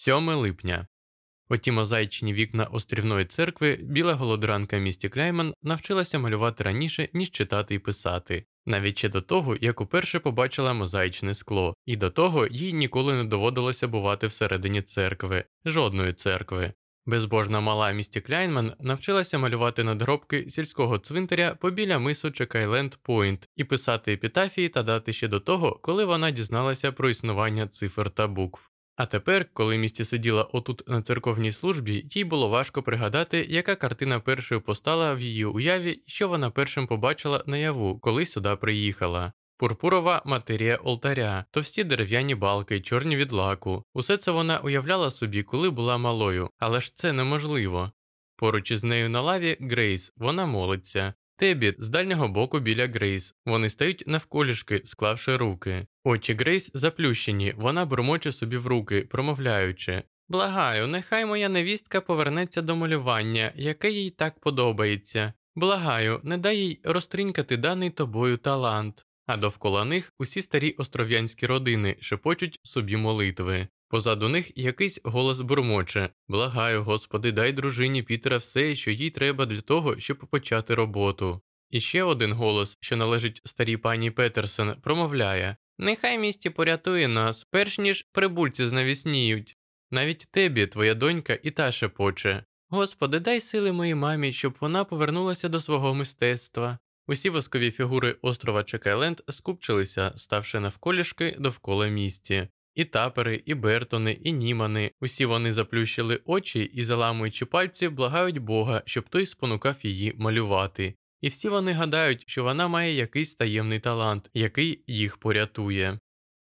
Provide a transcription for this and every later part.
7 липня. Оті мозаїчні вікна острівної церкви біла голодранка місті Кляйман навчилася малювати раніше, ніж читати і писати, навіть ще до того, як уперше побачила мозаїчне скло, і до того їй ніколи не доводилося бувати всередині церкви, жодної церкви. Безбожна мала місті Кляйнман навчилася малювати надгробки сільського цвинтаря побіля мису Чекайленд Пойнт і писати епітафії та дати ще до того, коли вона дізналася про існування цифр та букв. А тепер, коли Місті сиділа отут на церковній службі, їй було важко пригадати, яка картина першою постала в її уяві що вона першим побачила наяву, коли сюди приїхала. Пурпурова матерія олтаря, товсті дерев'яні балки, чорні від лаку. Усе це вона уявляла собі, коли була малою, але ж це неможливо. Поруч із нею на лаві Грейс, вона молиться. Теббі з дальнього боку біля Грейс. Вони стають навколішки, склавши руки. Очі Грейс заплющені, вона бурмоче собі в руки, промовляючи Благаю, нехай моя невістка повернеться до малювання, яке їй так подобається. Благаю, не дай їй розтринькати даний тобою талант. А довкола них усі старі остров'янські родини шепочуть собі молитви. Позаду них якийсь голос бурмоче Благаю, Господи, дай дружині Пітера все, що їй треба для того, щоб почати роботу. І ще один голос, що належить старій пані Петерсон, промовляє Нехай місті порятує нас, перш ніж прибульці знавісніють. Навіть тебі, твоя донька, і та шепоче. Господи, дай сили моїй мамі, щоб вона повернулася до свого мистецтва. Усі воскові фігури острова Чекайленд скупчилися, ставши навколішки довкола місті. І тапери, і Бертони, і Німани, усі вони заплющили очі і, заламуючи пальці, благають Бога, щоб той спонукав її малювати. І всі вони гадають, що вона має якийсь таємний талант, який їх порятує.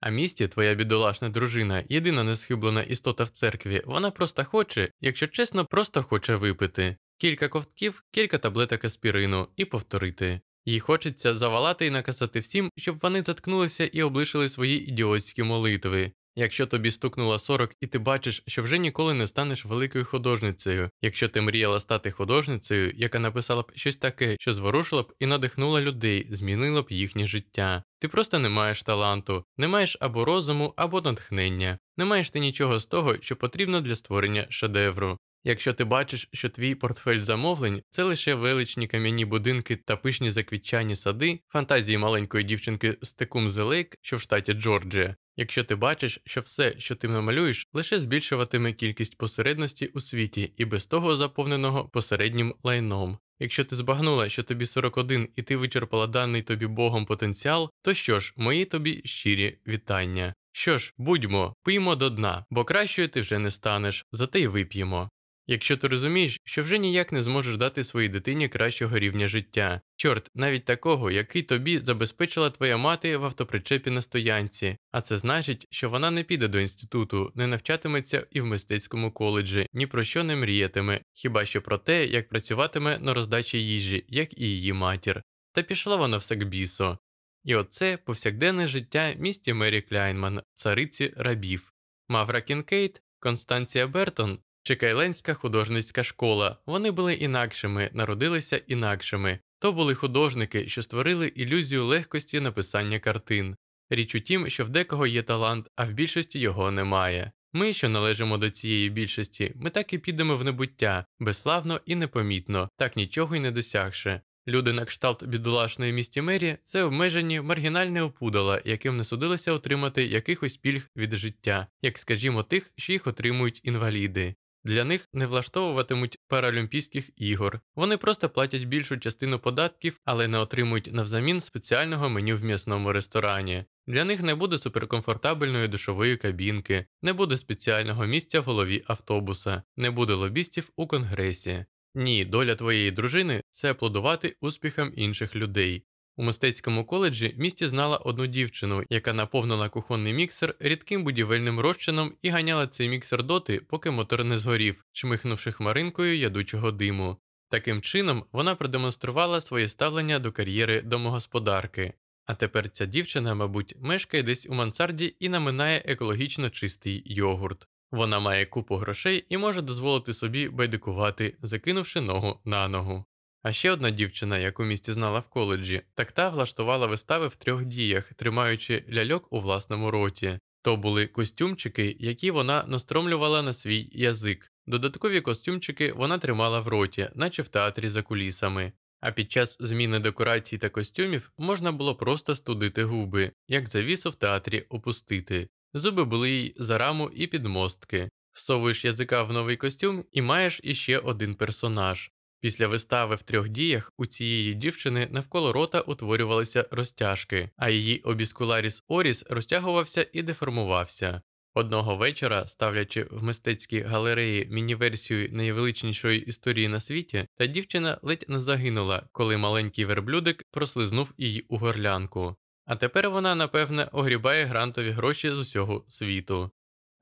А місті, твоя бідолашна дружина, єдина несхиблена істота в церкві, вона просто хоче, якщо чесно, просто хоче випити. Кілька ковтків, кілька таблеток аспірину і повторити. Їй хочеться завалати і наказати всім, щоб вони заткнулися і облишили свої ідіотські молитви. Якщо тобі стукнуло 40 і ти бачиш, що вже ніколи не станеш великою художницею, якщо ти мріяла стати художницею, яка написала б щось таке, що зворушила б і надихнула людей, змінила б їхнє життя. Ти просто не маєш таланту, не маєш або розуму, або натхнення, не маєш ти нічого з того, що потрібно для створення шедевру. Якщо ти бачиш, що твій портфель замовлень це лише величні кам'яні будинки та пишні заквітчані сади, фантазії маленької дівчинки з Текум-Зелейк, що в штаті Джорджія, якщо ти бачиш, що все, що ти намалюєш, лише збільшуватиме кількість посередності у світі і без того заповненого посереднім лайном. Якщо ти збагнула, що тобі 41 і ти вичерпала даний тобі Богом потенціал, то що ж, мої тобі щирі вітання. Що ж, будьмо, пиймо до дна, бо кращою ти вже не станеш, зате й вип'ємо. Якщо ти розумієш, що вже ніяк не зможеш дати своїй дитині кращого рівня життя, чорт, навіть такого, який тобі забезпечила твоя мати в автопричепі на стоянці, а це значить, що вона не піде до інституту, не навчатиметься і в мистецькому коледжі, ні про що не мріятиме, хіба що про те, як працюватиме на роздачі їжі, як і її матір. Та пішла вона все к бісо. І оце повсякденне життя місті Мері Кляйнман, цариці рабів. Мавра Кінкейт, Констанція Бертон Вейтенська художницька школа. Вони були інакшими, народилися інакшими. То були художники, що створили ілюзію легкості написання картин. Річ у тім, що в декого є талант, а в більшості його немає. Ми, що належимо до цієї більшості, ми так і підемо в небуття, безславно і непомітно, так нічого й не досягши. Люди на кшталт бідолашної Місті Мері це обмежені маргінальні опудала, яким не судилося отримати якихось пільг від життя, як скажімо, тих, що їх отримують інваліди. Для них не влаштовуватимуть паралімпійських ігор. Вони просто платять більшу частину податків, але не отримують навзамін спеціального меню в м'ясному ресторані. Для них не буде суперкомфортабельної душової кабінки, не буде спеціального місця в голові автобуса, не буде лобістів у конгресі. Ні, доля твоєї дружини це аплодувати успіхам інших людей. У мистецькому коледжі місті знала одну дівчину, яка наповнила кухонний міксер рідким будівельним розчином і ганяла цей міксер доти, поки мотор не згорів, чмихнувши хмаринкою ядучого диму. Таким чином вона продемонструвала своє ставлення до кар'єри домогосподарки. А тепер ця дівчина, мабуть, мешкає десь у мансарді і наминає екологічно чистий йогурт. Вона має купу грошей і може дозволити собі байдикувати, закинувши ногу на ногу. А ще одна дівчина, яку місті знала в коледжі, так та влаштувала вистави в трьох діях, тримаючи ляльок у власному роті. То були костюмчики, які вона настромлювала на свій язик. Додаткові костюмчики вона тримала в роті, наче в театрі за кулісами. А під час зміни декорацій та костюмів можна було просто студити губи, як завісу в театрі опустити. Зуби були їй за раму і підмостки. Всовуєш язика в новий костюм і маєш іще один персонаж. Після вистави в трьох діях у цієї дівчини навколо рота утворювалися розтяжки, а її обіскуларіс Оріс розтягувався і деформувався. Одного вечора, ставлячи в мистецькій галереї міні-версію найвеличнішої історії на світі, та дівчина ледь не загинула, коли маленький верблюдик прослизнув її у горлянку. А тепер вона, напевне, огрібає грантові гроші з усього світу.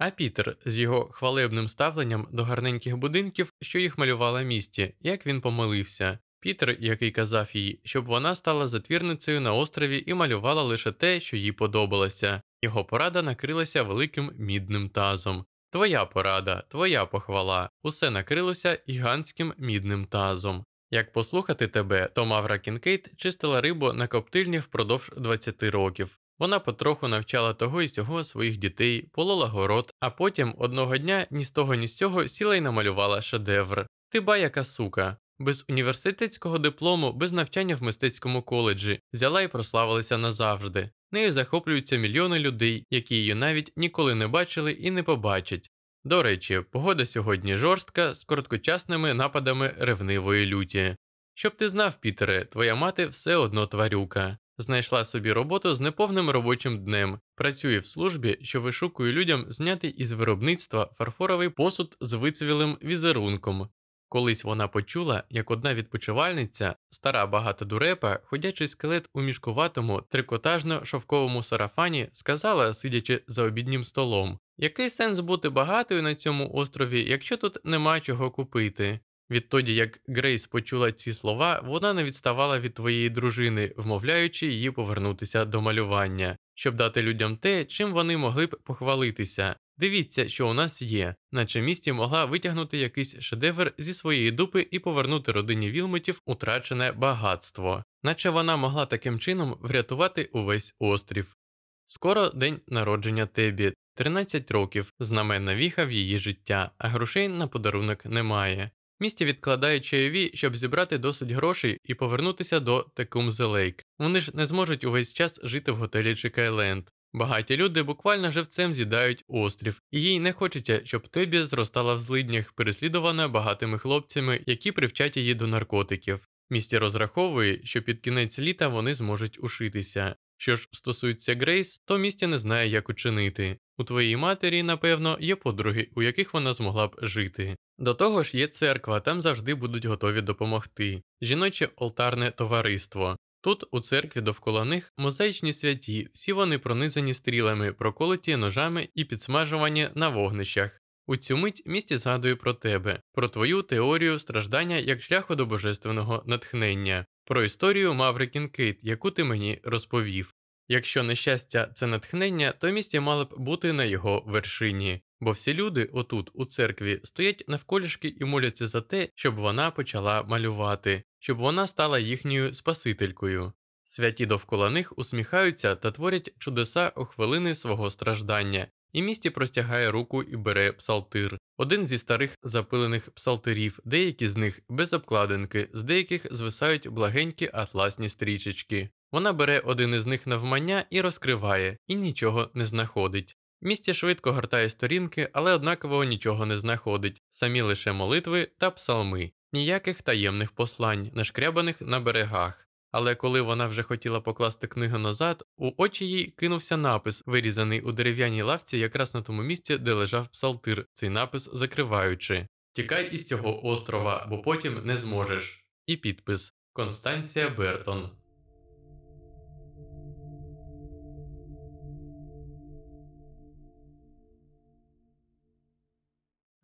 А Пітер з його хвалебним ставленням до гарненьких будинків, що їх малювала місті, як він помилився. Пітер, який казав їй, щоб вона стала затвірницею на острові і малювала лише те, що їй подобалося. Його порада накрилася великим мідним тазом. Твоя порада, твоя похвала, усе накрилося гігантським мідним тазом. Як послухати тебе, то Мавра Кінкейт чистила рибу на коптильні впродовж 20 років. Вона потроху навчала того і сього своїх дітей, полола город, а потім одного дня ні з того, ні з сього сіла й намалювала шедевр. Ти ба яка сука. Без університетського диплому, без навчання в мистецькому коледжі, взяла і прославилася назавжди. Нею захоплюються мільйони людей, які її навіть ніколи не бачили і не побачать. До речі, погода сьогодні жорстка з короткочасними нападами ревнивої люті. Щоб ти знав, Пітере, твоя мати все одно тварюка. Знайшла собі роботу з неповним робочим днем, працює в службі, що вишукує людям зняти із виробництва фарфоровий посуд з вицвілим візерунком. Колись вона почула, як одна відпочивальниця, стара багата дурепа, ходячий скелет у мішкуватому трикотажно шовковому сарафані, сказала, сидячи за обіднім столом, який сенс бути багатою на цьому острові, якщо тут нема чого купити. Відтоді, як Грейс почула ці слова, вона не відставала від твоєї дружини, вмовляючи її повернутися до малювання, щоб дати людям те, чим вони могли б похвалитися. Дивіться, що у нас є, наче місті могла витягнути якийсь шедевр зі своєї дупи і повернути родині Вілмотів утрачене багатство, наче вона могла таким чином врятувати увесь острів. Скоро день народження Тебі, 13 років, знаменна віха в її життя, а грошей на подарунок немає. Місті відкладає чайові, щоб зібрати досить грошей і повернутися до Текумзе Лейк. Вони ж не зможуть увесь час жити в готелі Чекайленд. Багаті люди буквально живцем з'їдають острів, і їй не хочеться, щоб Тебі зростала в злиднях, переслідувана багатими хлопцями, які привчать її до наркотиків. Місті розраховує, що під кінець літа вони зможуть ушитися. Що ж стосується Грейс, то місті не знає, як учинити. У твоїй матері, напевно, є подруги, у яких вона змогла б жити. До того ж, є церква, там завжди будуть готові допомогти. Жіноче олтарне товариство. Тут, у церкві довкола них, мозаїчні святі, всі вони пронизані стрілами, проколоті ножами і підсмажувані на вогнищах. У цю мить Місті згадує про тебе, про твою теорію страждання як шляху до божественного натхнення, про історію Маври Кінкейт, яку ти мені розповів. Якщо нещастя це натхнення, то Місті мало б бути на його вершині, бо всі люди отут, у церкві, стоять навколішки і моляться за те, щоб вона почала малювати, щоб вона стала їхньою спасителькою. Святі довкола них усміхаються та творять чудеса у хвилини свого страждання, і місті простягає руку і бере псалтир, один зі старих запилених псалтирів, деякі з них без обкладинки, з деяких звисають благенькі атласні стрічечки. Вона бере один із них навмання і розкриває, і нічого не знаходить. Місті швидко гортає сторінки, але однаково нічого не знаходить, самі лише молитви та псалми, ніяких таємних послань, нашкрябаних на берегах. Але коли вона вже хотіла покласти книгу назад, у очі їй кинувся напис, вирізаний у дерев'яній лавці, якраз на тому місці, де лежав псалтир, цей напис закриваючи Тікай із цього острова, бо потім не зможеш. І підпис Констанція Бертон.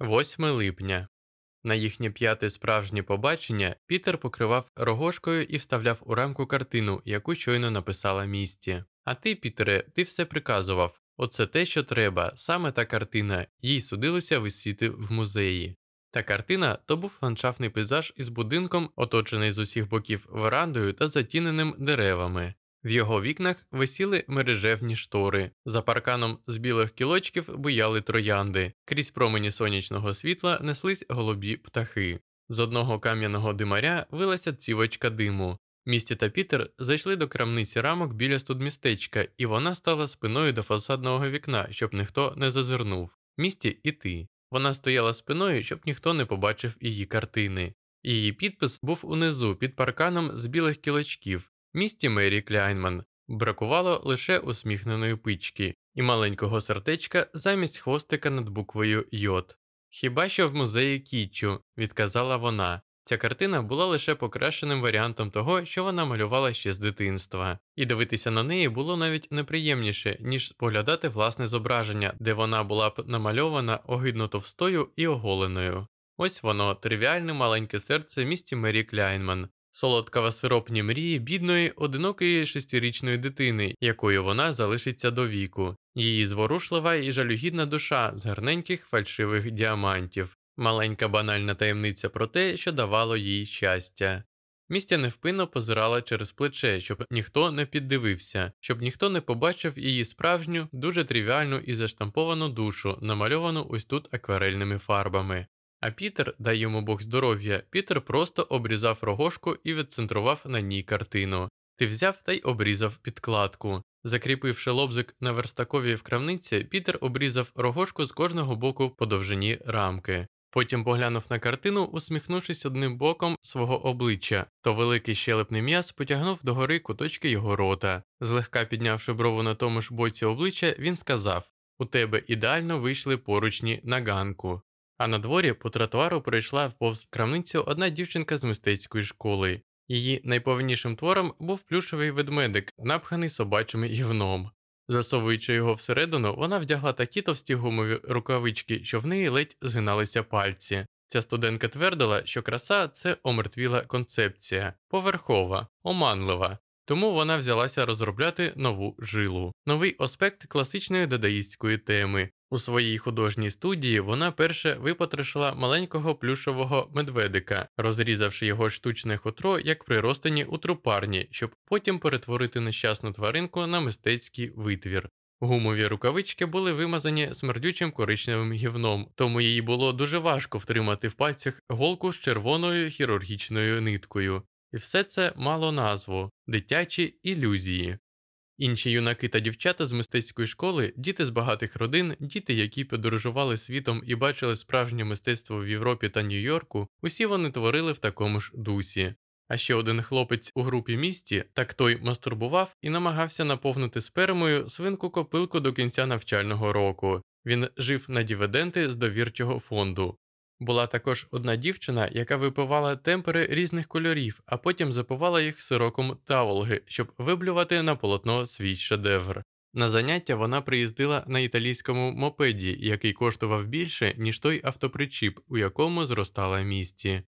8 липня. На їхнє п'яте справжнє побачення Пітер покривав рогошкою і вставляв у рамку картину, яку щойно написала місті. А ти, Пітере, ти все приказував оце те, що треба, саме та картина, їй судилося висіти в музеї. Та картина то був ландшафтний пейзаж із будинком, оточений з усіх боків верандою та затіненим деревами. В його вікнах висіли мережевні штори. За парканом з білих кілочків буяли троянди. Крізь промені сонячного світла неслись голубі птахи. З одного кам'яного димаря вилася цівочка диму. Місті та Пітер зайшли до крамниці рамок біля студмістечка, і вона стала спиною до фасадного вікна, щоб ніхто не зазирнув. Місті і ти. Вона стояла спиною, щоб ніхто не побачив її картини. Її підпис був унизу під парканом з білих кілочків. Місті Мері Кляйнман. Бракувало лише усміхненої пички і маленького сердечка замість хвостика над буквою Йод. Хіба що в музеї Кітчу, відказала вона. Ця картина була лише покращеним варіантом того, що вона малювала ще з дитинства, і дивитися на неї було навіть неприємніше, ніж поглядати власне зображення, де вона була б намальована огидно товстою і оголеною. Ось воно, тривіальне маленьке серце місті Мері Кляйнман, солодкава сиропні мрії бідної, одинокої шестирічної дитини, якою вона залишиться до віку, її зворушлива і жалюгідна душа з гарненьких фальшивих діамантів, маленька банальна таємниця про те, що давало їй щастя. Містя невпинно позирала через плече, щоб ніхто не піддивився, щоб ніхто не побачив її справжню, дуже тривіальну і заштамповану душу, намальовану ось тут акварельними фарбами. А Пітер, дай йому Бог здоров'я, Пітер просто обрізав рогошку і відцентрував на ній картину. Ти взяв та й обрізав підкладку. Закріпивши лобзик на верстаковій в крамниці, Пітер обрізав рогошку з кожного боку по довжині рамки. Потім поглянув на картину, усміхнувшись одним боком свого обличчя, то великий щелепний м'яз потягнув догори куточки його рота. Злегка піднявши брову на тому ж боці обличчя, він сказав У тебе ідеально вийшли поручні на ганку. А на дворі по тротуару пройшла повз крамницю одна дівчинка з мистецької школи. Її найповнішим твором був плюшевий ведмедик, напханий собачим гівном. Засовуючи його всередину, вона вдягла такі товсті гумові рукавички, що в неї ледь згиналися пальці. Ця студентка твердила, що краса це омертвіла концепція, поверхова, оманлива. Тому вона взялася розробляти нову жилу, новий аспект класичної дадаїстської теми, у своїй художній студії вона перше випотрошила маленького плюшового медведика, розрізавши його штучне хутро як приростені у трупарні, щоб потім перетворити нещасну тваринку на мистецький витвір. Гумові рукавички були вимазані смердючим коричневим гівном, тому їй було дуже важко втримати в пальцях голку з червоною хірургічною ниткою. І все це мало назву дитячі ілюзії. Інші юнаки та дівчата з мистецької школи, діти з багатих родин, діти, які подорожували світом і бачили справжнє мистецтво в Європі та Нью-Йорку, усі вони творили в такому ж дусі. А ще один хлопець у групі місті, так той мастурбував і намагався наповнити спермою свинку копилку до кінця навчального року. Він жив на дивіденди з довірчого фонду. Була також одна дівчина, яка випивала темпери різних кольорів, а потім запивала їх сироком таволги, щоб виблювати на полотно свій шедевр. На заняття вона приїздила на італійському мопеді, який коштував більше, ніж той автопричіп, у якому зростала місті.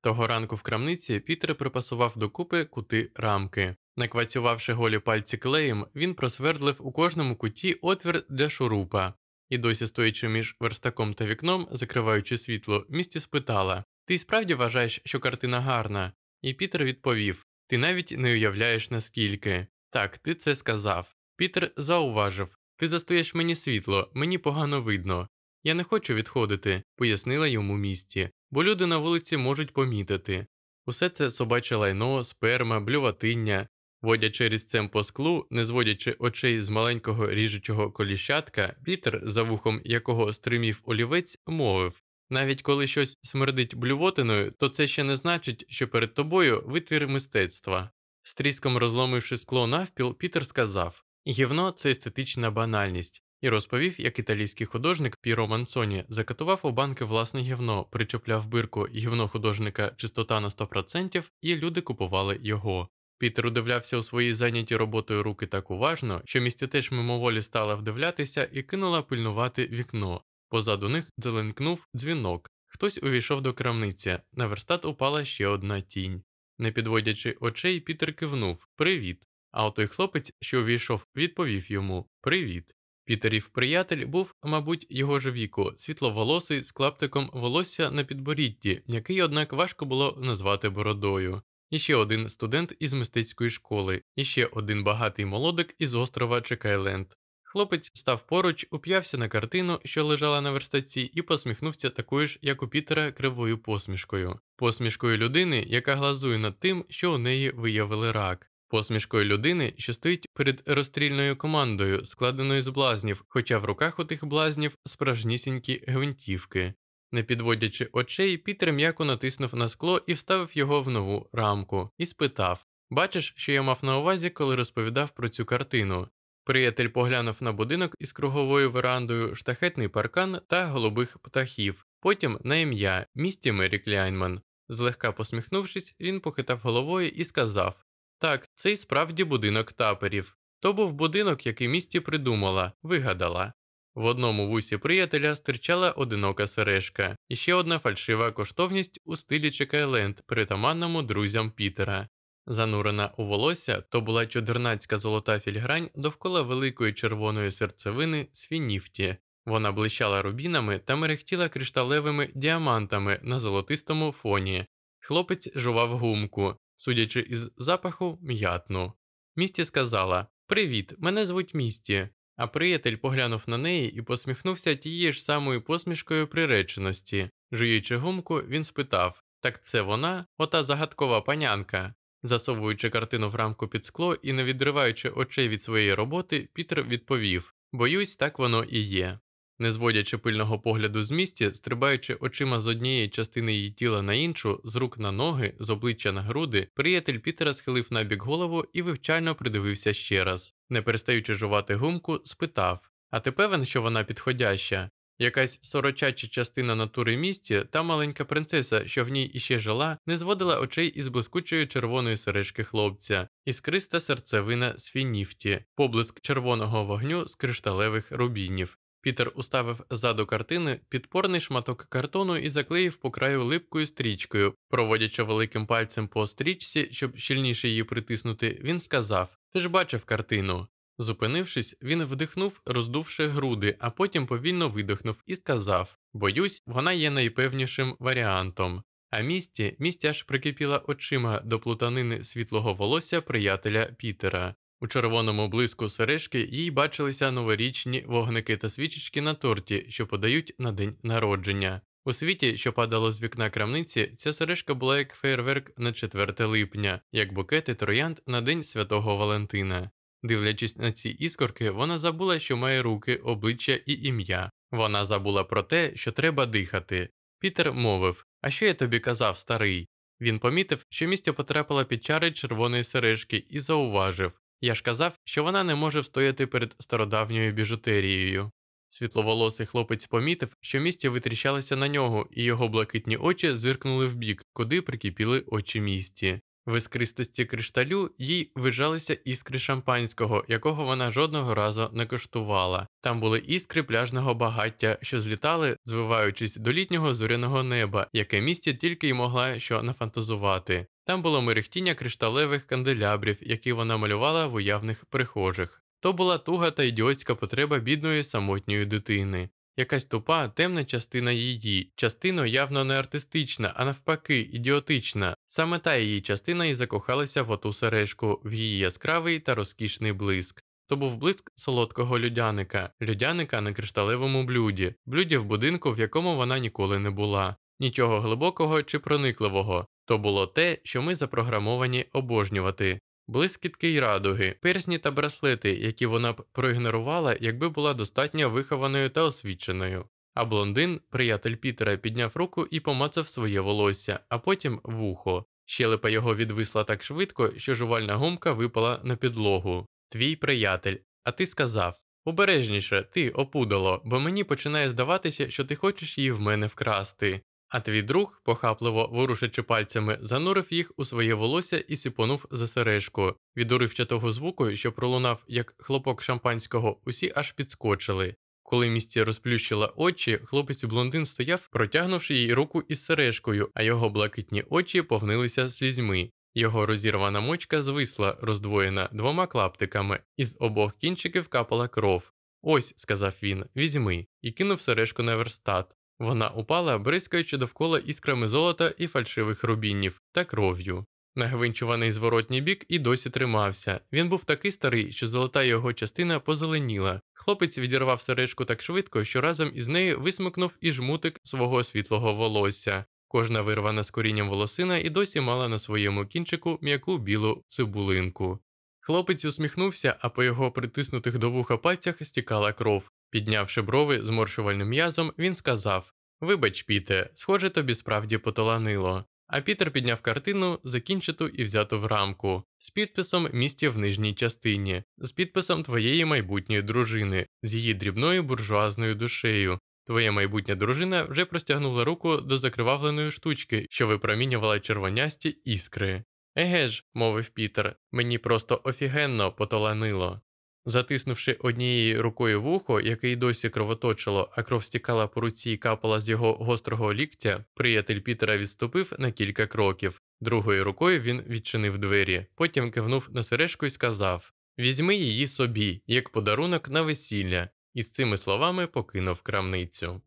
Того ранку в крамниці Пітер припасував докупи кути рамки. Наквацювавши голі пальці клеєм, він просвердлив у кожному куті отвір для шурупа. І досі стоячи між верстаком та вікном, закриваючи світло, місті спитала Ти справді вважаєш, що картина гарна? І Пітер відповів Ти навіть не уявляєш наскільки. Так, ти це сказав. Пітер зауважив Ти застоєш мені світло, мені погано видно. Я не хочу відходити, пояснила йому місті, бо люди на вулиці можуть помітити. Усе це собаче лайно, сперма, блюватиння, Водячи різцем по склу, не зводячи очей з маленького ріжучого коліщатка, Пітер, за вухом якого стримів олівець, мовив навіть коли щось смердить блювотиною, то це ще не значить, що перед тобою витвір мистецтва. З тріском розломивши скло навпіл, Пітер сказав Гівно це естетична банальність, і розповів, як італійський художник Піро Мансоні закатував у банки власне гівно, причепляв бирку гівно художника чистота на 100%, і люди купували його. Пітер удивлявся у своїй зайняті роботою руки так уважно, що місті теж мимоволі стала вдивлятися і кинула пильнувати вікно. Позаду них дзеленкнув дзвінок. Хтось увійшов до крамниці, на верстат упала ще одна тінь. Не підводячи очей, Пітер кивнув Привіт. А отой хлопець, що увійшов, відповів йому Привіт. Пітерів приятель був, мабуть, його ж віку, світловолосий з клаптиком волосся на підборідді, який, однак, важко було назвати бородою. Іще один студент із мистецької школи, і ще один багатий молодик із острова Чекайленд. Хлопець став поруч, уп'явся на картину, що лежала на верстаці, і посміхнувся такою ж, як у Пітера, кривою посмішкою, посмішкою людини, яка глазує над тим, що у неї виявили рак, посмішкою людини, що стоїть перед розстрільною командою, складеною з блазнів, хоча в руках у тих блазнів справжнісінькі гвинтівки. Не підводячи очей, Пітер м'яко натиснув на скло і вставив його в нову рамку, і спитав Бачиш, що я мав на увазі, коли розповідав про цю картину. Приятель поглянув на будинок із круговою верандою, штахетний паркан та голубих птахів, потім на ім'я місті Мері Кляйнман. Злегка посміхнувшись, він похитав головою і сказав Так, це й справді будинок таперів. То був будинок, який місті придумала, вигадала. В одному вусі приятеля стирчала одинока сережка, і ще одна фальшива коштовність у стилі Чекайленд, притаманному друзям Пітера. Занурена у волосся, то була чудернацька золота фільгрань довкола великої червоної серцевини свініфті. Вона блищала рубінами та мерехтіла кришталевими діамантами на золотистому фоні. Хлопець жував гумку, судячи із запаху м'ятну. Місті сказала Привіт, мене звуть місті. А приятель поглянув на неї і посміхнувся тією ж самою посмішкою приреченості. Жуючи гумку, він спитав Так це вона, ота загадкова панянка. Засовуючи картину в рамку під скло і не відриваючи очей від своєї роботи, Пітер відповів Боюсь, так воно і є. Не зводячи пильного погляду з місті, стрибаючи очима з однієї частини її тіла на іншу, з рук на ноги, з обличчя на груди, приятель Пітера схилив набік голову і вивчально придивився ще раз. Не перестаючи жувати гумку, спитав А ти певен, що вона підходяща? Якась сорочача частина натури місті, та маленька принцеса, що в ній іще жила, не зводила очей із блискучої червоної сережки хлопця, іскриста серцевина свініфті, поблиск червоного вогню з кришталевих рубінів. Пітер уставив ззаду картини підпорний шматок картону і заклеїв по краю липкою стрічкою, проводячи великим пальцем по стрічці, щоб щільніше її притиснути, він сказав: Ти ж бачив картину. Зупинившись, він вдихнув, роздувши груди, а потім повільно видихнув і сказав: Боюсь, вона є найпевнішим варіантом. А місті місті аж прикипіла очима до плутанини світлого волосся приятеля Пітера. У червоному блиску сережки їй бачилися новорічні вогники та свічечки на торті, що подають на день народження. У світі, що падало з вікна крамниці, ця сережка була як фейерверк на 4 липня, як букети троянд на День Святого Валентина. Дивлячись на ці іскорки, вона забула, що має руки, обличчя і ім'я. Вона забула про те, що треба дихати. Пітер мовив А що я тобі казав, старий? Він помітив, що місце потрапила під чари червоної сережки, і зауважив Я ж казав, що вона не може встояти перед стародавньою біжутерією. Світловолосий хлопець помітив, що місті витріщалися на нього, і його блакитні очі зиркнули вбік, куди прикипіли очі місті. В іскристості кришталю їй вижалися іскри шампанського, якого вона жодного разу не коштувала. Там були іскри пляжного багаття, що злітали, звиваючись до літнього зоряного неба, яке місті тільки й могла що нафантазувати. Там було мерехтіння кришталевих канделябрів, які вона малювала в уявних прихожих. То була туга та ідіотська потреба бідної самотньої дитини якась тупа, темна частина її, частина явно не артистична, а навпаки, ідіотична. Саме та її частина і закохалася в оту сережку, в її яскравий та розкішний блиск. То був блиск солодкого людяника, людяника на кришталевому блюді, блюді в будинку, в якому вона ніколи не була, нічого глибокого чи проникливого. То було те, що ми запрограмовані обожнювати, блискітки й радуги, персні та браслети, які вона б проігнорувала, якби була достатньо вихованою та освіченою. А блондин, приятель Пітера, підняв руку і помацав своє волосся, а потім вухо. Щелепа його відвисла так швидко, що жувальна гумка випала на підлогу. Твій приятель, а ти сказав обережніше, ти опудало, бо мені починає здаватися, що ти хочеш її в мене вкрасти. А твій друг, похапливо ворушачи пальцями, занурив їх у своє волосся і сипонув за сережку. Від уривчатого звуку, що пролунав як хлопок шампанського, усі аж підскочили. Коли місті розплющила очі, хлопець блондин стояв, протягнувши їй руку із сережкою, а його блакитні очі повнилися слізьми. Його розірвана мочка звисла, роздвоєна двома клаптиками, із обох кінчиків капала кров. Ось, сказав він, візьми, і кинув сережку на верстат. Вона упала, бризкаючи довкола іскрами золота і фальшивих рубінів та кров'ю. Нагвинчуваний зворотній бік і досі тримався. Він був такий старий, що золота його частина позеленіла. Хлопець відірвав сережку так швидко, що разом із нею висмикнув і жмутик свого світлого волосся. Кожна вирвана з корінням волосина і досі мала на своєму кінчику м'яку білу цибулинку. Хлопець усміхнувся, а по його притиснутих до вуха пальцях стікала кров. Піднявши брови зморшувальним м'язом, він сказав Вибач, Піте, схоже, тобі справді поталанило. А Пітер підняв картину, закінчиту і взяту в рамку, з підписом місті в нижній частині, з підписом твоєї майбутньої дружини, з її дрібною буржуазною душею. Твоя майбутня дружина вже простягнула руку до закривавленої штучки, що випромінювала червонясті іскри. Еге ж, мовив Пітер, мені просто офігенно поталанило. Затиснувши однією рукою вухо, яке й досі кровоточило, а кров стікала по руці і капала з його гострого ліктя, приятель Пітера відступив на кілька кроків. Другою рукою він відчинив двері, потім кивнув на сережку і сказав Візьми її собі, як подарунок на весілля, і з цими словами покинув крамницю.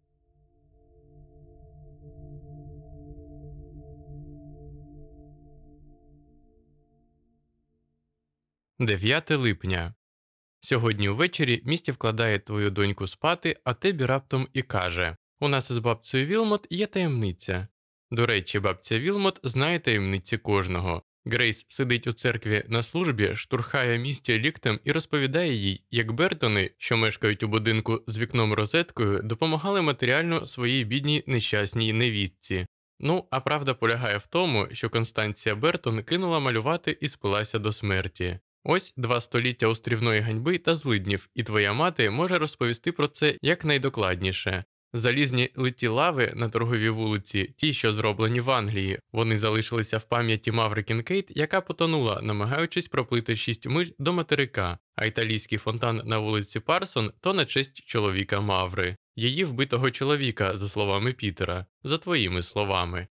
9 липня. Сьогодні ввечері Місті вкладає твою доньку спати, а Тебі раптом і каже У нас із бабцею Вілмот є таємниця. До речі, бабця Вілмот знає таємниці кожного. Грейс сидить у церкві на службі, штурхає Місті ліктем і розповідає їй, як Бертони, що мешкають у будинку з вікном розеткою, допомагали матеріально своїй бідній нещасній невістці. Ну, а правда полягає в тому, що Констанція Бертон кинула малювати і спилася до смерті. Ось два століття острівної ганьби та злиднів, і твоя мати може розповісти про це якнайдокладніше. Залізні литі лави на торговій вулиці, ті, що зроблені в Англії, вони залишилися в пам'яті Маври Кінкейт, яка потонула, намагаючись проплити шість миль до материка, а італійський фонтан на вулиці Парсон то на честь чоловіка Маври, її вбитого чоловіка, за словами Пітера, за твоїми словами.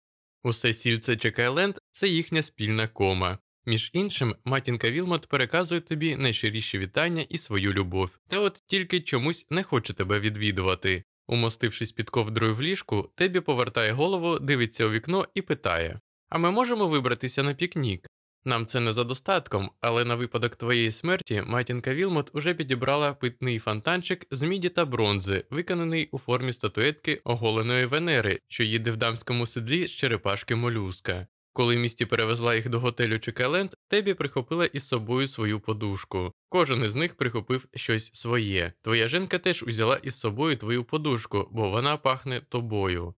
Усе сільце Чекайленд це їхня спільна кома. Між іншим, матінка Вілмот переказує тобі найщиріші вітання і свою любов, та от тільки чомусь не хоче тебе відвідувати. Умостившись під ковдрою в ліжку, Тебі повертає голову, дивиться у вікно і питає: А ми можемо вибратися на пікнік? Нам це не за достатком, але на випадок твоєї смерті матінка Вілмот уже підібрала питний фонтанчик з міді та бронзи, виконаний у формі статуетки оголеної Венери, що їде в дамському седлі з черепашки молюска. Коли місті перевезла їх до готелю Чекаленд, Тебі прихопила із собою свою подушку. Кожен із них прихопив щось своє. Твоя жінка теж узяла із собою твою подушку, бо вона пахне тобою.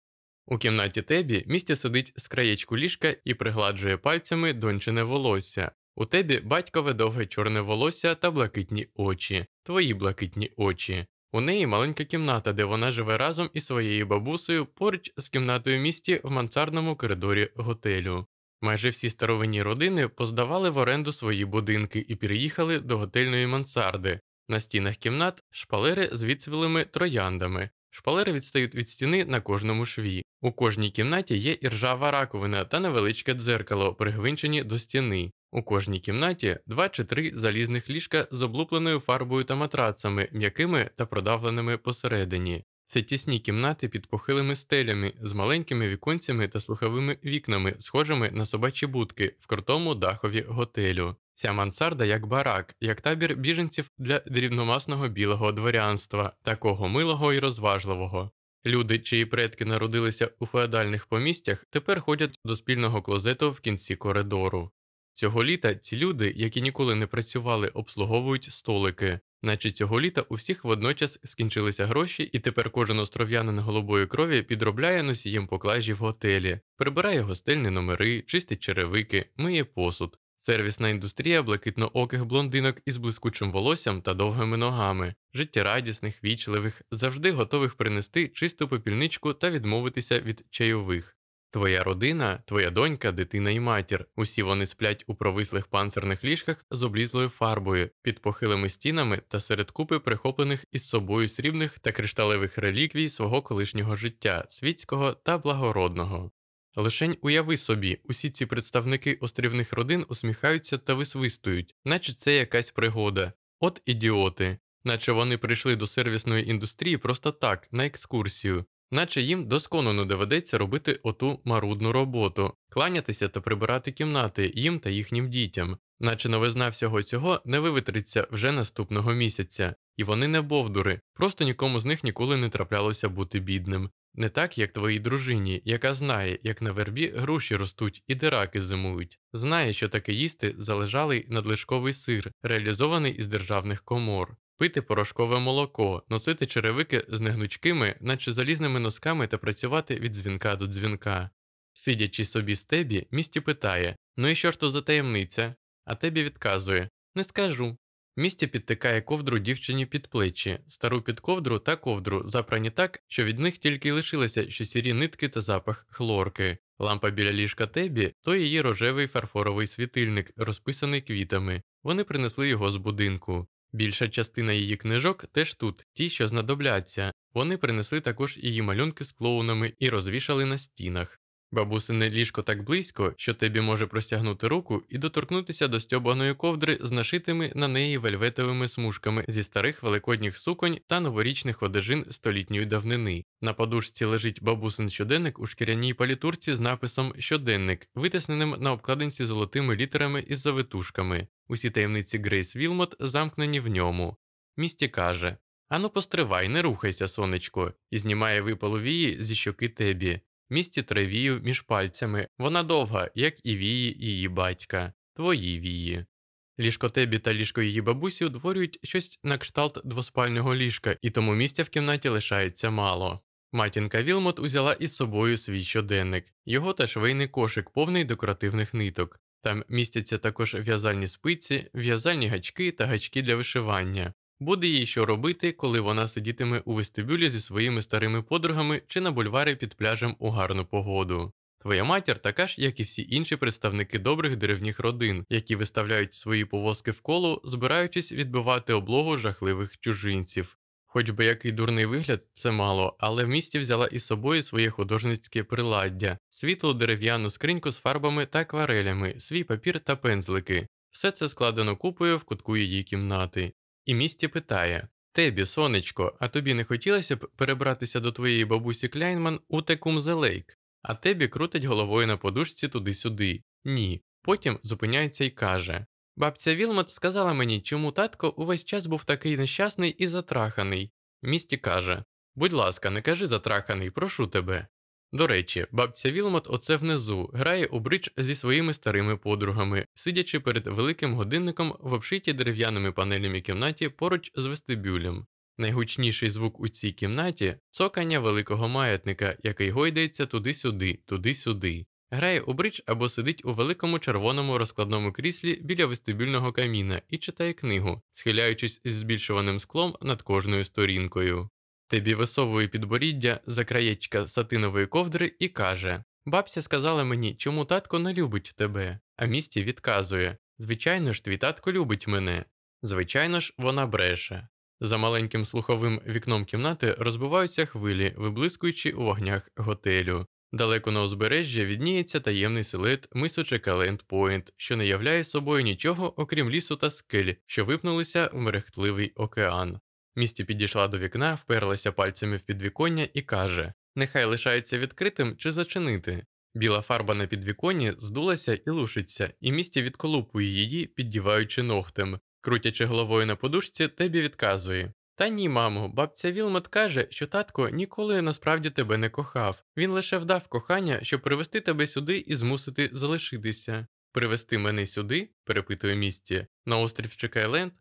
У кімнаті Тебі місті сидить з краєчку ліжка і пригладжує пальцями дончине волосся. У Тебі батькове довге чорне волосся та блакитні очі, твої блакитні очі. У неї маленька кімната, де вона живе разом із своєю бабусею поруч з кімнатою місті в мансардному коридорі готелю. Майже всі старовинні родини поздавали в оренду свої будинки і переїхали до готельної мансарди. На стінах кімнат шпалери з відсвілими трояндами. Шпалери відстають від стіни на кожному шві. У кожній кімнаті є іржава раковина та невеличке дзеркало, пригвинчені до стіни. У кожній кімнаті два чи три залізних ліжка з облупленою фарбою та матрацами, м'якими та продавленими посередині. Це тісні кімнати під похилими стелями з маленькими віконцями та слуховими вікнами, схожими на собачі будки в крутому дахові готелю. Ця мансарда як барак, як табір біженців для дрібномасного білого дворянства, такого милого і розважливого. Люди, чиї предки народилися у феодальних помістях, тепер ходять до спільного клозету в кінці коридору. Цього літа ці люди, які ніколи не працювали, обслуговують столики, наче цього літа у всіх водночас скінчилися гроші, і тепер кожен остров'янин голубої крові підробляє носієм поклажі в готелі, прибирає гостельні номери, чистить черевики, миє посуд. Сервісна індустрія блакитнооких блондинок із блискучим волоссям та довгими ногами, життєрадісних, вічливих, завжди готових принести чисту попільничку та відмовитися від чайових. Твоя родина, твоя донька, дитина і матір. Усі вони сплять у провислих панцирних ліжках з облізлою фарбою, під похилими стінами та серед купи прихоплених із собою срібних та кришталевих реліквій свого колишнього життя, світського та благородного. Лишень уяви собі, усі ці представники острівних родин усміхаються та висвистують, наче це якась пригода. От ідіоти, наче вони прийшли до сервісної індустрії просто так, на екскурсію, наче їм досконано доведеться робити оту марудну роботу, кланятися та прибирати кімнати їм та їхнім дітям, наче новизна всього цього не вивитриться вже наступного місяця, і вони не бовдури, просто нікому з них ніколи не траплялося бути бідним. Не так, як твоїй дружині, яка знає, як на вербі груші ростуть і дираки зимують, знає, що таке їсти залежалий надлишковий сир, реалізований із державних комор, пити порошкове молоко, носити черевики з негнучкими, наче залізними носками та працювати від дзвінка до дзвінка. Сидячи собі з тебі, місті питає Ну і що ж то за таємниця? А тебі відказує Не скажу. Місті підтикає ковдру дівчині під плечі, стару під ковдру та ковдру, запрані так, що від них тільки й лишилися що сірі нитки та запах хлорки. Лампа біля ліжка Тебі то її рожевий фарфоровий світильник, розписаний квітами. Вони принесли його з будинку. Більша частина її книжок теж тут, ті, що знадобляться. Вони принесли також її малюнки з клоунами і розвішали на стінах. Бабусине ліжко так близько, що Тебі може простягнути руку і доторкнутися до стьобаної ковдри з нашитими на неї вельветовими смужками зі старих великодніх суконь та новорічних одежин столітньої давнини. На подушці лежить бабусин щоденник у шкіряній палітурці з написом Щоденник, витисненим на обкладинці золотими літерами із завитушками. Усі таємниці Грейс Вілмот замкнені в ньому. Місті каже Ану, постривай, не рухайся, сонечко, і знімає випалу вії зі щоки Тебі. Місті тревію між пальцями, вона довга, як і вії її батька, твої вії. Ліжко Тебі та ліжко її бабусі утворюють щось на кшталт двоспального ліжка, і тому місця в кімнаті лишається мало. Матінка Вілмот узяла із собою свій щоденник, його та швейний кошик, повний декоративних ниток. Там містяться також в'язальні спиці, в'язальні гачки та гачки для вишивання. Буде їй що робити, коли вона сидітиме у вестибюлі зі своїми старими подругами чи на бульварі під пляжем у гарну погоду. Твоя матір така ж, як і всі інші представники добрих деревніх родин, які виставляють свої повозки в коло, збираючись відбивати облогу жахливих чужинців. Хоч би який дурний вигляд, це мало, але в місті взяла із собою своє художницьке приладдя, світлу дерев'яну скриньку з фарбами та акварелями, свій папір та пензлики. Все це складено купою в кутку її кімнати. І Місті питає Тебі, сонечко, а тобі не хотілося б перебратися до твоєї бабусі Кляйнман у Текумзе-Лейк? А Тебі крутить головою на подушці туди-сюди. Ні. Потім зупиняється і каже Бабця Вілмот сказала мені, чому татко увесь час був такий нещасний і затраханий. Місті каже Будь ласка, не кажи затраханий, прошу тебе. До речі, бабця Вілмот оце внизу грає у бридж зі своїми старими подругами, сидячи перед великим годинником в обшитій дерев'яними панелями кімнаті поруч з вестибюлем. Найгучніший звук у цій кімнаті цокання великого маятника, який гойдається туди-сюди, туди-сюди. Грає у бридж або сидить у великому червоному розкладному кріслі біля вестибюльного каміна і читає книгу, схиляючись із збільшуваним склом над кожною сторінкою. Тебі висовує підборіддя за краєчка сатинової ковдри і каже Бабця сказала мені, чому татко не любить тебе, а місті відказує Звичайно ж, твій татко любить мене. Звичайно ж, вона бреше. За маленьким слуховим вікном кімнати розбиваються хвилі, виблискуючи у вогнях готелю. Далеко на узбережжя відніється таємний силует мису Чекаленд Пойнт, що не являє собою нічого, окрім лісу та скель, що випнулися в мерехтливий океан. Місті підійшла до вікна, вперлася пальцями в підвіконня і каже: Нехай лишається відкритим чи зачинити. Біла фарба на підвіконні здулася і лушиться, і місті відколупує її, піддіваючи ногтем. Крутячи головою на подушці, Тебі відказує Та ні, мамо, бабця Вілмот каже, що татко ніколи насправді тебе не кохав. Він лише вдав кохання, щоб привести тебе сюди і змусити залишитися. Привести мене сюди, перепитує місті, на острів Чекайленд,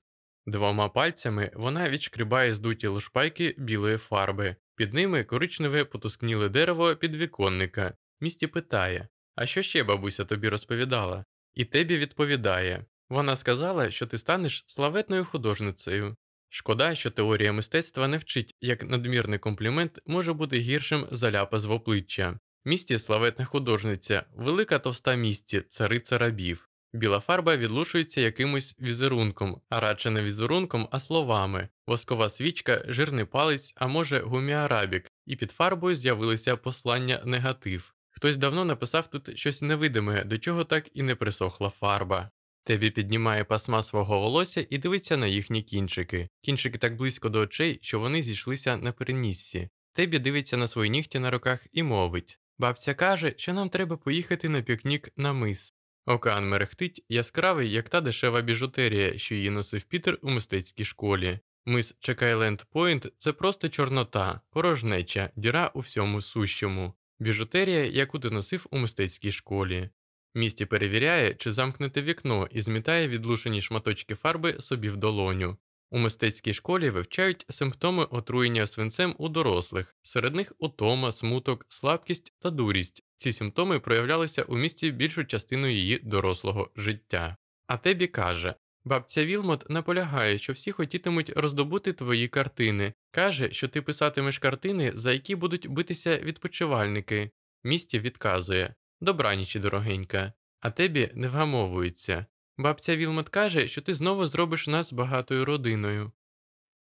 Двома пальцями вона відшкрібає здуті лушпайки білої фарби, під ними коричневе потускніле дерево підвіконника. Місті питає А що ще бабуся тобі розповідала? І Тебі відповідає вона сказала, що ти станеш славетною художницею. Шкода, що теорія мистецтва не вчить, як надмірний комплімент може бути гіршим за ляпа з в обличчя. Місті славетна художниця, велика товста місті, цариця рабів. Біла фарба відлушується якимось візерунком, а радше не візерунком, а словами воскова свічка, жирний палець, а може гуміарабік, і під фарбою з'явилися послання негатив. Хтось давно написав тут щось невидиме, до чого так і не присохла фарба. Тебі піднімає пасма свого волосся і дивиться на їхні кінчики. Кінчики так близько до очей, що вони зійшлися на переніссі. Тебі дивиться на свої нігті на руках і мовить Бабця каже, що нам треба поїхати на пікнік на мис. Океан мерехтить, яскравий, як та дешева біжутерія, що її носив Пітер у мистецькій школі. Мис Чекайленд Пойнт це просто чорнота, порожнеча, діра у всьому сущому, біжутерія, яку ти носив у мистецькій школі. Місті перевіряє, чи замкнете вікно і змітає відлушені шматочки фарби собі в долоню. У мистецькій школі вивчають симптоми отруєння свинцем у дорослих, серед них утома, смуток, слабкість та дурість. Ці симптоми проявлялися у місті більшу частину її дорослого життя. А Тебі каже Бабця Вілмот наполягає, що всі хотітимуть роздобути твої картини. Каже, що ти писатимеш картини, за які будуть битися відпочивальники. Місті відказує Добраніч, дорогенька, а Тебі не вгамовується. Бабця Вілмот каже, що ти знову зробиш нас багатою родиною.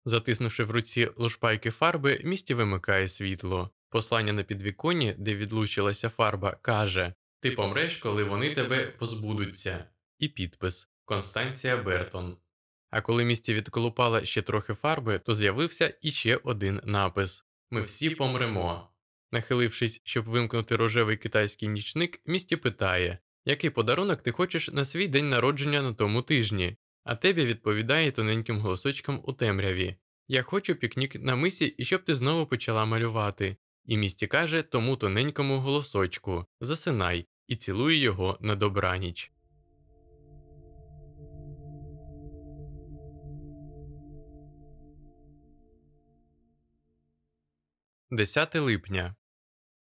Затиснувши в руці лушпайки фарби, Місті вимикає світло. Послання на підвіконні, де відлущилася фарба, каже Ти помреш, коли вони тебе позбудуться. І підпис Констанція Бертон. А коли місті відколупала ще трохи фарби, то з'явився іще один напис Ми всі помремо. Нахилившись, щоб вимкнути рожевий китайський нічник, місті питає який подарунок ти хочеш на свій день народження на тому тижні, а тебе відповідає тоненьким голосочком у темряві Я хочу пікнік на мисі і щоб ти знову почала малювати. І місті каже тому тоненькому голосочку Засинай і цілує його на добраніч. 10 липня.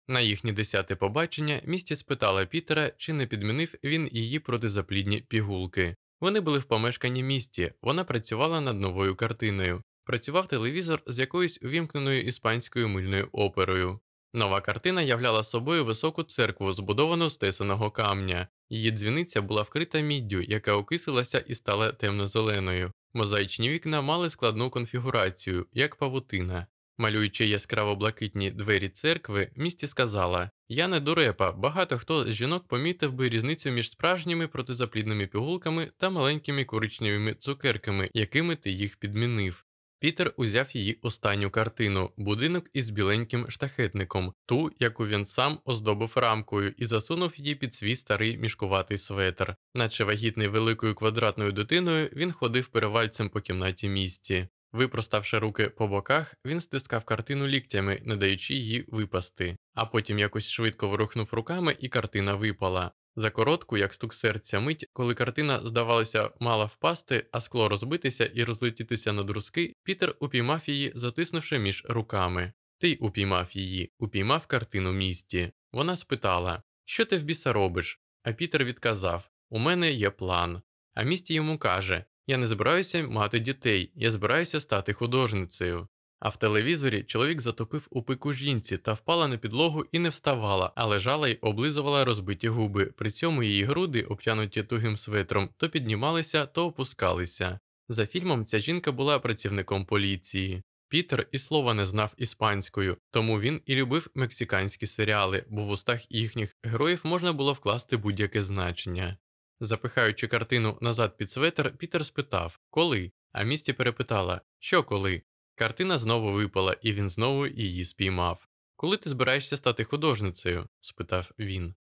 На їхнє десяте побачення місті спитала Пітера, чи не підмінив він її протизаплідні пігулки. Вони були в помешканні місті, вона працювала над новою картиною. Працював телевізор з якоюсь увімкненою іспанською мильною оперою. Нова картина являла собою високу церкву, збудовану з тесаного камня. Її дзвіниця була вкрита міддю, яка окисилася і стала темно-зеленою. Мозаїчні вікна мали складну конфігурацію, як павутина. Малюючи яскраво блакитні двері церкви, місті сказала Я не дурепа, багато хто з жінок помітив би різницю між справжніми протизаплідними пігулками та маленькими коричневими цукерками, якими ти їх підмінив. Пітер узяв її останню картину будинок із біленьким штахетником, ту, яку він сам оздобив рамкою, і засунув її під свій старий мішкуватий светр. Наче вагітний великою квадратною дитиною, він ходив перевальцем по кімнаті місті. Випроставши руки по боках, він стискав картину ліктями, не даючи її випасти, а потім якось швидко ворухнув руками, і картина випала. За коротку, як стук серця мить, коли картина, здавалося, мала впасти, а скло розбитися і розлетітися на друзки, Пітер упіймав її, затиснувши між руками. Ти упіймав її, упіймав картину місті. Вона спитала, що ти в біса робиш? А Пітер відказав: У мене є план. А місті йому каже я не збираюся мати дітей, я збираюся стати художницею. А в телевізорі чоловік затопив у пику жінці та впала на підлогу і не вставала, а лежала й облизувала розбиті губи. При цьому її груди, обтянуті тугим светром, то піднімалися, то опускалися. За фільмом ця жінка була працівником поліції. Пітер і слова не знав іспанською, тому він і любив мексиканські серіали, бо в устах їхніх героїв можна було вкласти будь-яке значення. Запихаючи картину назад під светр, Пітер спитав коли, а місті перепитала що коли. Картина знову випала, і він знову її спіймав. Коли ти збираєшся стати художницею? спитав він.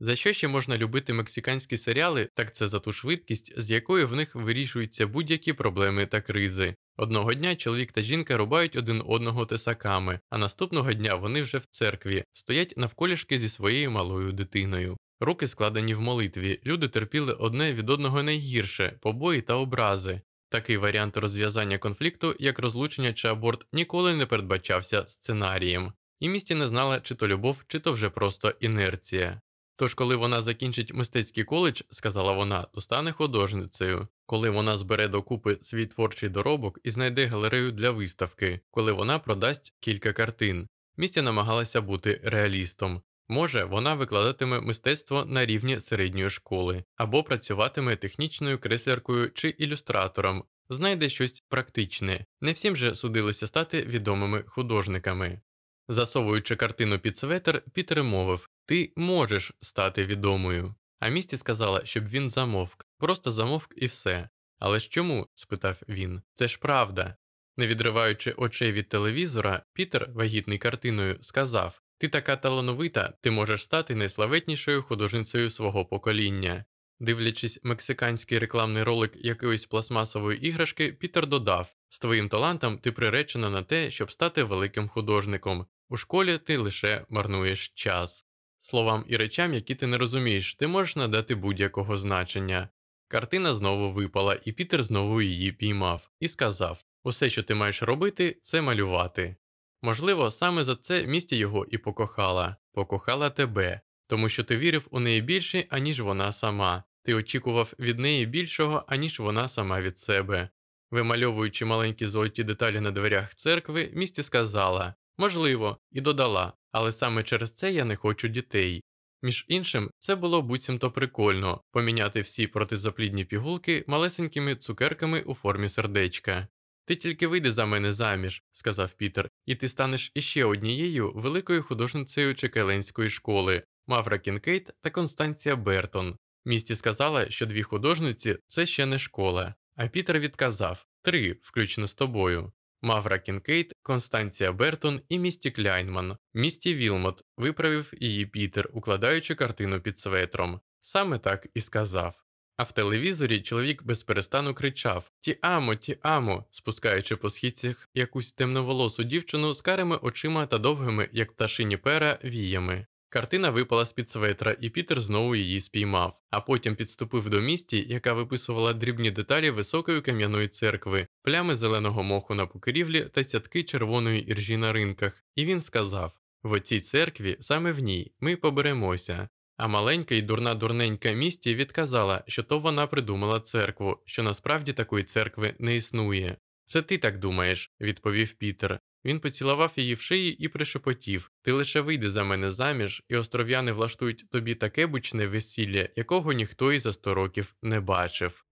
За що ще можна любити мексиканські серіали, так це за ту швидкість, з якою в них вирішуються будь-які проблеми та кризи. Одного дня чоловік та жінка рубають один одного тесаками, а наступного дня вони вже в церкві стоять навколішки зі своєю малою дитиною. Руки складені в молитві, люди терпіли одне від одного найгірше побої та образи. Такий варіант розв'язання конфлікту, як розлучення чи аборт, ніколи не передбачався сценарієм, і місті не знала, чи то любов, чи то вже просто інерція. Тож, коли вона закінчить мистецький коледж, сказала вона, то стане художницею, коли вона збере докупи свій творчий доробок і знайде галерею для виставки, коли вона продасть кілька картин. Місті намагалася бути реалістом, Може, вона викладатиме мистецтво на рівні середньої школи або працюватиме технічною кресляркою чи ілюстратором, знайде щось практичне. Не всім же судилося стати відомими художниками. Засовуючи картину під светр, Пітер мовив Ти можеш стати відомою. А місті сказала, щоб він замовк, просто замовк і все. Але ж чому? спитав він. Це ж правда. Не відриваючи очей від телевізора, Пітер, вагітний картиною, сказав Ти така талановита, ти можеш стати найславетнішою художницею свого покоління. Дивлячись мексиканський рекламний ролик якоїсь пластмасової іграшки, Пітер додав з твоїм талантом ти приречена на те, щоб стати великим художником. У школі ти лише марнуєш час. Словам і речам, які ти не розумієш, ти можеш надати будь-якого значення. Картина знову випала, і Пітер знову її піймав і сказав Усе, що ти маєш робити, це малювати. Можливо, саме за це місті його і покохала, покохала тебе, тому що ти вірив у неї більше, аніж вона сама, ти очікував від неї більшого, аніж вона сама від себе. Вимальовуючи маленькі золоті деталі на дверях церкви, місті сказала можливо, і додала, але саме через це я не хочу дітей. Між іншим, це було буцімто прикольно поміняти всі протизаплідні пігулки малесенькими цукерками у формі сердечка. Ти тільки вийди за мене заміж, сказав Пітер, і ти станеш іще однією великою художницею Чекайлендської школи Мавра Кінкейт та Констанція Бертон. Місті сказала, що дві художниці це ще не школа, а Пітер відказав три, включно з тобою. Мавра Кінкейт, Констанція Бертон і Місті Кляйнман. Місті Вілмот виправив її Пітер, укладаючи картину під светром. Саме так і сказав. А в телевізорі чоловік безперестану кричав Ті амо, ті амо, спускаючи по східцях якусь темноволосу дівчину з карими очима та довгими, як пташині пера, віями. Картина випала з під светра, і Пітер знову її спіймав, а потім підступив до місті, яка виписувала дрібні деталі високої кам'яної церкви, плями зеленого моху на покрівлі та сятки червоної іржі на ринках, і він сказав: в оцій церкві, саме в ній, ми поберемося. А маленька й дурна дурненька місті відказала, що то вона придумала церкву, що насправді такої церкви не існує. Це ти так думаєш, відповів Пітер. Він поцілував її в шиї і пришепотів Ти лише вийди за мене заміж, і остров'яни влаштують тобі таке бучне весілля, якого ніхто і за сто років не бачив.